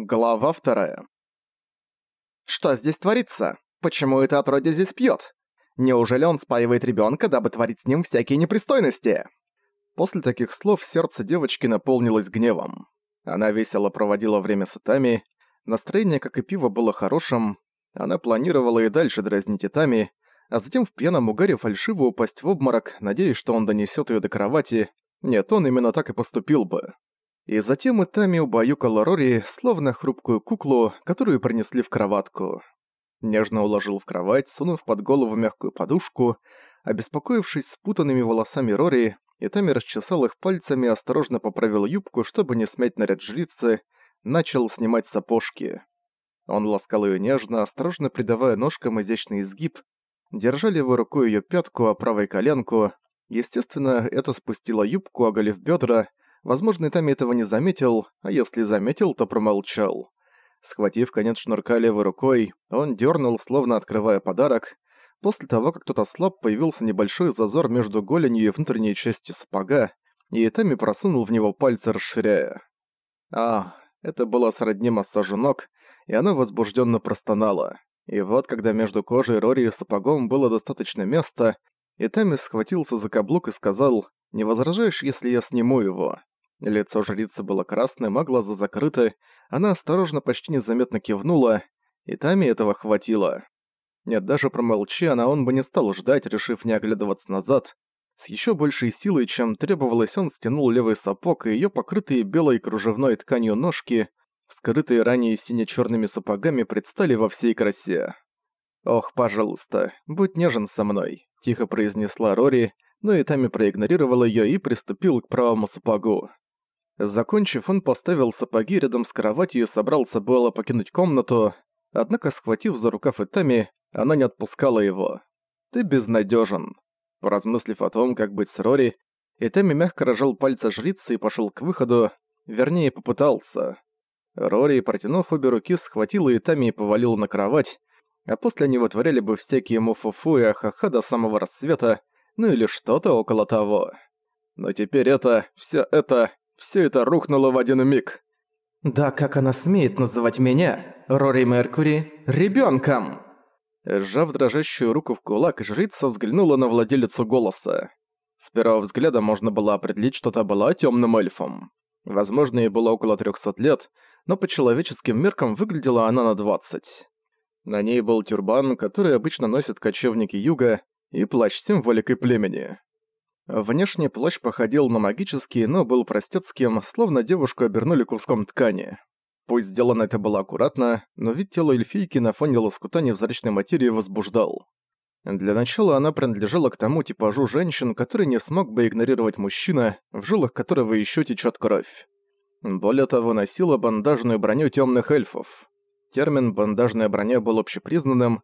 Глава вторая. Что здесь творится? Почему это отродье здесь пьет? Неужели он спаивает ребенка, дабы творить с ним всякие непристойности? После таких слов сердце девочки наполнилось гневом. Она весело проводила время с Итами, настроение, как и пиво, было хорошим, она планировала и дальше дразнить Итами, а затем в пьяном угаре фальшиво упасть в обморок, надеясь, что он донесет ее до кровати. Нет, он именно так и поступил бы. И затем Итами убаюкала Рори, словно хрупкую куклу, которую принесли в кроватку. Нежно уложил в кровать, сунув под голову мягкую подушку, обеспокоившись спутанными волосами Рори, Итами расчесал их пальцами осторожно поправил юбку, чтобы не смять наряд жрицы, начал снимать сапожки. Он ласкал ее нежно, осторожно придавая ножкам изящный изгиб, держали его рукой ее пятку, а правой коленку. Естественно, это спустило юбку, оголив бедра, Возможно, Итами этого не заметил, а если заметил, то промолчал. Схватив конец шнурка левой рукой, он дернул, словно открывая подарок. После того, как кто-то слаб, появился небольшой зазор между голенью и внутренней частью сапога, и Итами просунул в него пальцы, расширяя. А, это было сродни массажу ног, и она возбужденно простонала. И вот, когда между кожей Рори и сапогом было достаточно места, Итами схватился за каблук и сказал «Не возражаешь, если я сниму его?» Лицо жрицы было красным, а глаза закрыты. Она осторожно, почти незаметно кивнула, и Тами этого хватило. Нет, даже промолчи она, он бы не стал ждать, решив не оглядываться назад. С еще большей силой, чем требовалось, он стянул левый сапог, и ее покрытые белой кружевной тканью ножки, скрытые ранее сине-черными сапогами, предстали во всей красе. «Ох, пожалуйста, будь нежен со мной», — тихо произнесла Рори, но и Тами проигнорировал ее и приступил к правому сапогу. Закончив, он поставил сапоги рядом с кроватью и собрался было покинуть комнату, однако, схватив за рукав Итами, она не отпускала его. «Ты безнадежен. Поразмыслив о том, как быть с Рори, Итами мягко рожал пальцы жрицы и пошел к выходу, вернее, попытался. Рори, протянув обе руки, схватила Итами и повалил на кровать, а после они вытворяли бы всякие муфуфу и ахаха до самого рассвета, ну или что-то около того. Но теперь это, все это все это рухнуло в один миг. «Да как она смеет называть меня, Рори Меркури, ребенком? Сжав дрожащую руку в кулак, жрица взглянула на владелицу голоса. С первого взгляда можно было определить, что та была темным эльфом. Возможно, ей было около 300 лет, но по человеческим меркам выглядела она на 20. На ней был тюрбан, который обычно носят кочевники юга, и плащ с символикой племени. Внешний плащ походил на магический, но был простецким, словно девушку обернули куском ткани. Пусть сделано это было аккуратно, но вид тела эльфийки на фоне лоскута невзрачной материи возбуждал. Для начала она принадлежала к тому типажу женщин, который не смог бы игнорировать мужчина, в жилах которого еще течет кровь. Более того, носила бандажную броню темных эльфов. Термин «бандажная броня» был общепризнанным,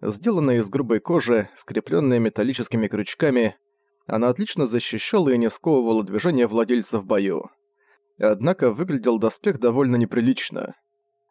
сделанная из грубой кожи, скрепленная металлическими крючками, она отлично защищала и не сковывала движение владельца в бою. Однако выглядел доспех довольно неприлично.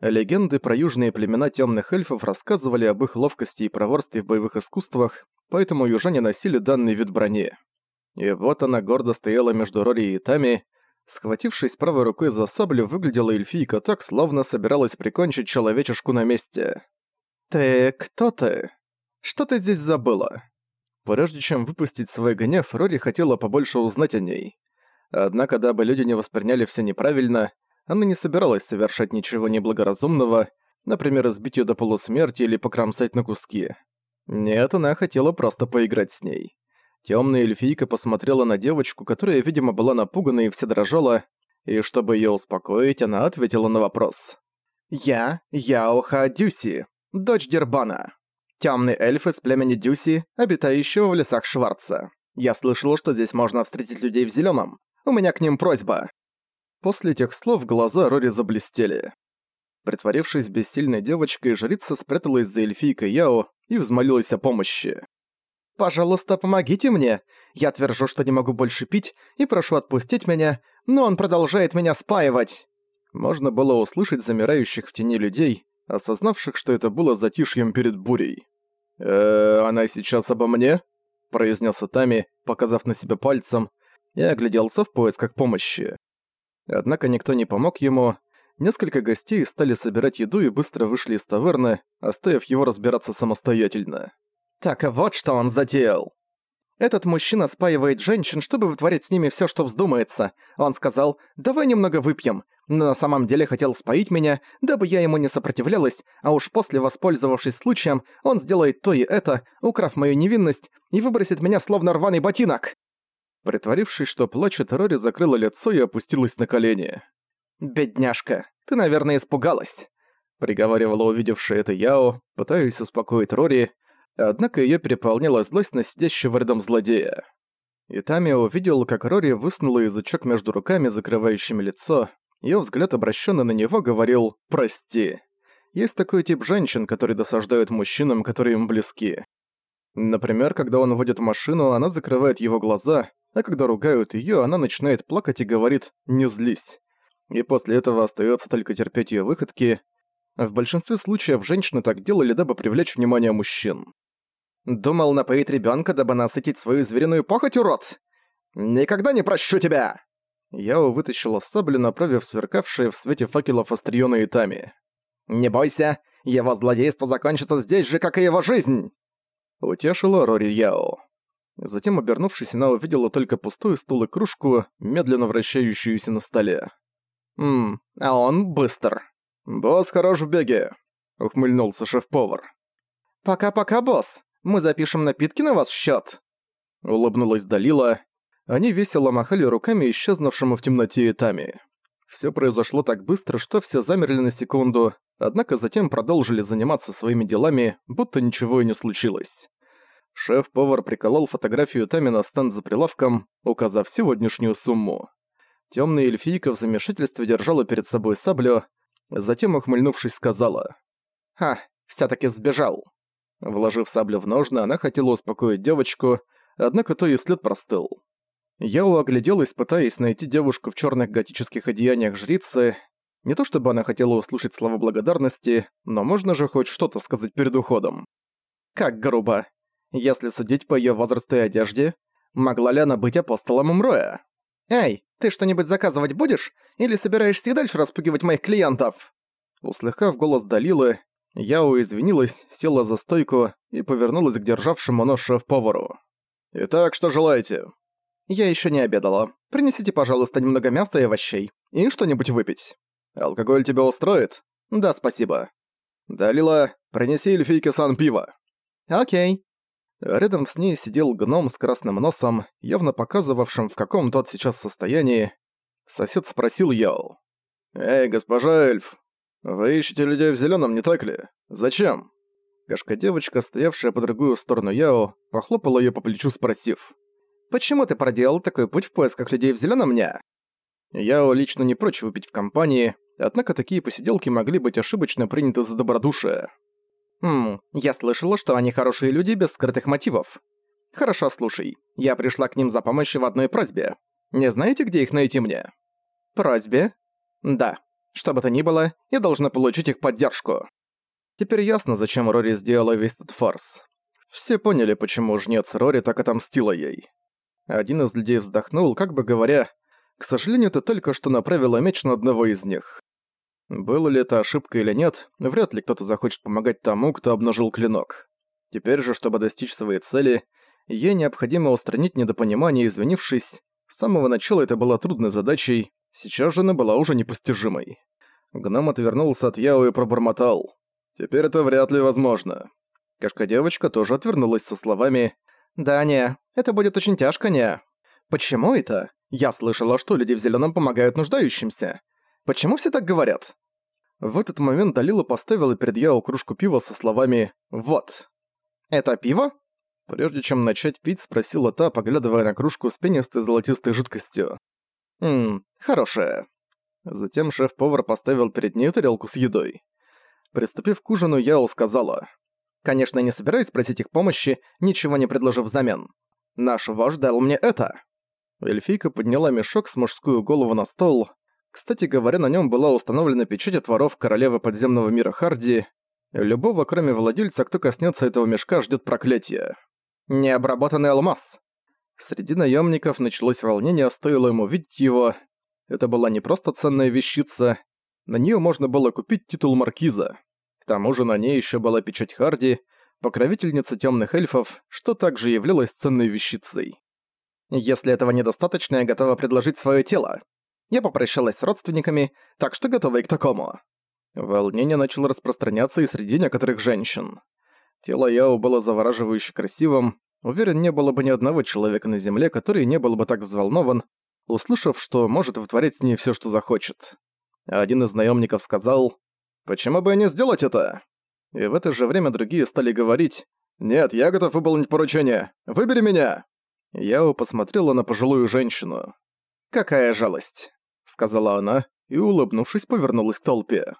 Легенды про южные племена темных эльфов рассказывали об их ловкости и проворстве в боевых искусствах, поэтому южане носили данный вид брони. И вот она гордо стояла между Рори и Тами, схватившись правой рукой за саблю, выглядела эльфийка так, словно собиралась прикончить человечешку на месте. «Ты кто ты? Что ты здесь забыла?» Прежде чем выпустить свой гнев, Рори хотела побольше узнать о ней. Однако, дабы люди не восприняли все неправильно, она не собиралась совершать ничего неблагоразумного, например, избить ее до полусмерти или покромсать на куски. Нет, она хотела просто поиграть с ней. Темная эльфийка посмотрела на девочку, которая, видимо, была напугана и вся дрожала, и чтобы ее успокоить, она ответила на вопрос. «Я Яоха Дюси, дочь Дербана». Темный эльф из племени Дюси, обитающего в лесах Шварца. Я слышал, что здесь можно встретить людей в зеленом. У меня к ним просьба». После этих слов глаза Рори заблестели. Притворившись бессильной девочкой, жрица спряталась за эльфийкой Яо и взмолилась о помощи. «Пожалуйста, помогите мне. Я твержу, что не могу больше пить, и прошу отпустить меня, но он продолжает меня спаивать». Можно было услышать замирающих в тени людей, осознавших, что это было затишьем перед бурей. «Э, она сейчас обо мне?» – произнес Тами, показав на себя пальцем, и огляделся в поисках помощи. Однако никто не помог ему, Несколько гостей стали собирать еду и быстро вышли из таверны, оставив его разбираться самостоятельно. Так вот что он затеял. Этот мужчина спаивает женщин, чтобы вытворять с ними все, что вздумается. Он сказал «давай немного выпьем», но на самом деле хотел споить меня, дабы я ему не сопротивлялась, а уж после, воспользовавшись случаем, он сделает то и это, украв мою невинность, и выбросит меня словно рваный ботинок. Притворившись, что плачет, Рори закрыла лицо и опустилась на колени. «Бедняжка, ты, наверное, испугалась», — приговаривала увидевшая это Яо, пытаясь успокоить Рори, однако её переполняла злость на сидящего рядом злодея. Итами увидел, как Рори высунула язычок между руками, закрывающими лицо. Её взгляд, обращенный на него, говорил «прости». Есть такой тип женщин, которые досаждают мужчинам, которые им близки. Например, когда он водит машину, она закрывает его глаза, а когда ругают её, она начинает плакать и говорит «не злись» и после этого остается только терпеть ее выходки. В большинстве случаев женщины так делали, дабы привлечь внимание мужчин. «Думал напоить ребенка, дабы насытить свою звериную похоть, урод? Никогда не прощу тебя!» Яо вытащила саблю, направив сверкавшие в свете факелов остриё на Итами. «Не бойся, его злодейство закончится здесь же, как и его жизнь!» Утешила Рори Яо. Затем, обернувшись, она увидела только пустой стул и кружку, медленно вращающуюся на столе. «Ммм, а он быстр». «Босс хорош в беге», — ухмыльнулся шеф-повар. «Пока-пока, босс. Мы запишем напитки на ваш счёт». Улыбнулась Далила. Они весело махали руками исчезнувшему в темноте Итами. Всё произошло так быстро, что все замерли на секунду, однако затем продолжили заниматься своими делами, будто ничего и не случилось. Шеф-повар приколол фотографию Тами на стенд за прилавком, указав сегодняшнюю сумму. Темная эльфийка в замешательстве держала перед собой саблю, затем, ухмыльнувшись, сказала. «Ха, все таки сбежал». Вложив саблю в ножны, она хотела успокоить девочку, однако то и след простыл. Яо огляделась, пытаясь найти девушку в черных готических одеяниях жрицы. Не то чтобы она хотела услышать слова благодарности, но можно же хоть что-то сказать перед уходом. Как грубо. Если судить по ее возрасту и одежде, могла ли она быть апостолом Мроя? «Эй, ты что-нибудь заказывать будешь? Или собираешься и дальше распугивать моих клиентов?» Услыхав голос Далилы, Яо извинилась, села за стойку и повернулась к державшему нож шеф-повару. «Итак, что желаете?» «Я еще не обедала. Принесите, пожалуйста, немного мяса и овощей. И что-нибудь выпить». «Алкоголь тебя устроит?» «Да, спасибо». «Далила, принеси эльфийке сан пива». «Окей». Рядом с ней сидел гном с красным носом, явно показывавшим, в каком тот сейчас состоянии. Сосед спросил Яо. «Эй, госпожа эльф, вы ищете людей в зеленом, не так ли? Зачем?» Кошка-девочка, стоявшая по другую сторону Яо, похлопала ее по плечу, спросив. «Почему ты проделал такой путь в поисках людей в зеленом не?» Яо лично не прочь выпить в компании, однако такие посиделки могли быть ошибочно приняты за добродушие. «Хм, я слышала, что они хорошие люди без скрытых мотивов. Хорошо, слушай, я пришла к ним за помощью в одной просьбе. Не знаете, где их найти мне?» «Просьбе?» «Да. Что бы то ни было, я должна получить их поддержку». Теперь ясно, зачем Рори сделала весь этот фарс. Все поняли, почему жнец Рори так отомстила ей. Один из людей вздохнул, как бы говоря, «К сожалению, ты только что направила меч на одного из них». Было ли это ошибка или нет, вряд ли кто-то захочет помогать тому, кто обнажил клинок. Теперь же, чтобы достичь своей цели, ей необходимо устранить недопонимание, извинившись. С самого начала это была трудной задачей, сейчас же она была уже непостижимой. Гном отвернулся от Яо и пробормотал. «Теперь это вряд ли возможно». Кошка-девочка тоже отвернулась со словами «Да, не, это будет очень тяжко, не». «Почему это? Я слышала, что люди в зеленом помогают нуждающимся. Почему все так говорят?» В этот момент Далила поставила перед Яо кружку пива со словами «Вот». «Это пиво?» Прежде чем начать пить, спросила та, поглядывая на кружку с пенистой золотистой жидкостью. «Ммм, хорошая». Затем шеф-повар поставил перед ней тарелку с едой. Приступив к ужину, Яо сказала. «Конечно, не собираюсь просить их помощи, ничего не предложив взамен. Наш вождь дал мне это». Эльфийка подняла мешок с мужскую голову на стол, кстати говоря, на нем была установлена печать от воров королевы подземного мира Харди. Любого, кроме владельца, кто коснется этого мешка, ждет проклятие. Необработанный алмаз. Среди наемников началось волнение, стоило ему видеть его. Это была не просто ценная вещица, на нее можно было купить титул маркиза. Тому же на ней еще была печать Харди, покровительница темных эльфов, что также являлось ценной вещицей. Если этого недостаточно, я готова предложить свое тело. Я попрощалась с родственниками, так что готова и к такому. Волнение начало распространяться и среди некоторых женщин. Тело Яо было завораживающе красивым, уверен, не было бы ни одного человека на земле, который не был бы так взволнован, услышав, что может вытворять с ней все, что захочет. Один из наемников сказал, «Почему бы не сделать это?» И в это же время другие стали говорить, «Нет, я готов выполнить поручение. Выбери меня!» Яо посмотрела на пожилую женщину. «Какая жалость», — сказала она, и, улыбнувшись, повернулась к толпе.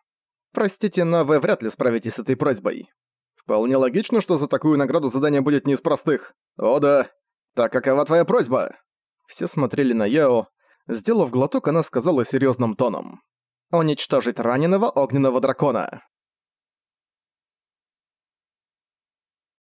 «Простите, но вы вряд ли справитесь с этой просьбой. Вполне логично, что за такую награду задание будет не из простых. О да. Так какова твоя просьба?» Все смотрели на Яо. Сделав глоток, она сказала серьезным тоном. «Уничтожить раненого огненного дракона».